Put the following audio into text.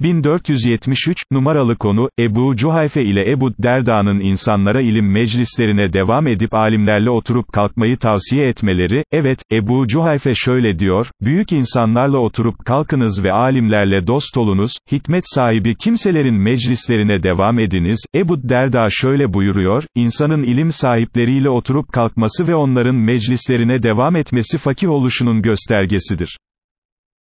1473, numaralı konu, Ebu Cuhayfe ile Ebu Derda'nın insanlara ilim meclislerine devam edip alimlerle oturup kalkmayı tavsiye etmeleri, evet, Ebu Cuhayfe şöyle diyor, büyük insanlarla oturup kalkınız ve alimlerle dost olunuz, hikmet sahibi kimselerin meclislerine devam ediniz, Ebu Derda şöyle buyuruyor, insanın ilim sahipleriyle oturup kalkması ve onların meclislerine devam etmesi fakih oluşunun göstergesidir.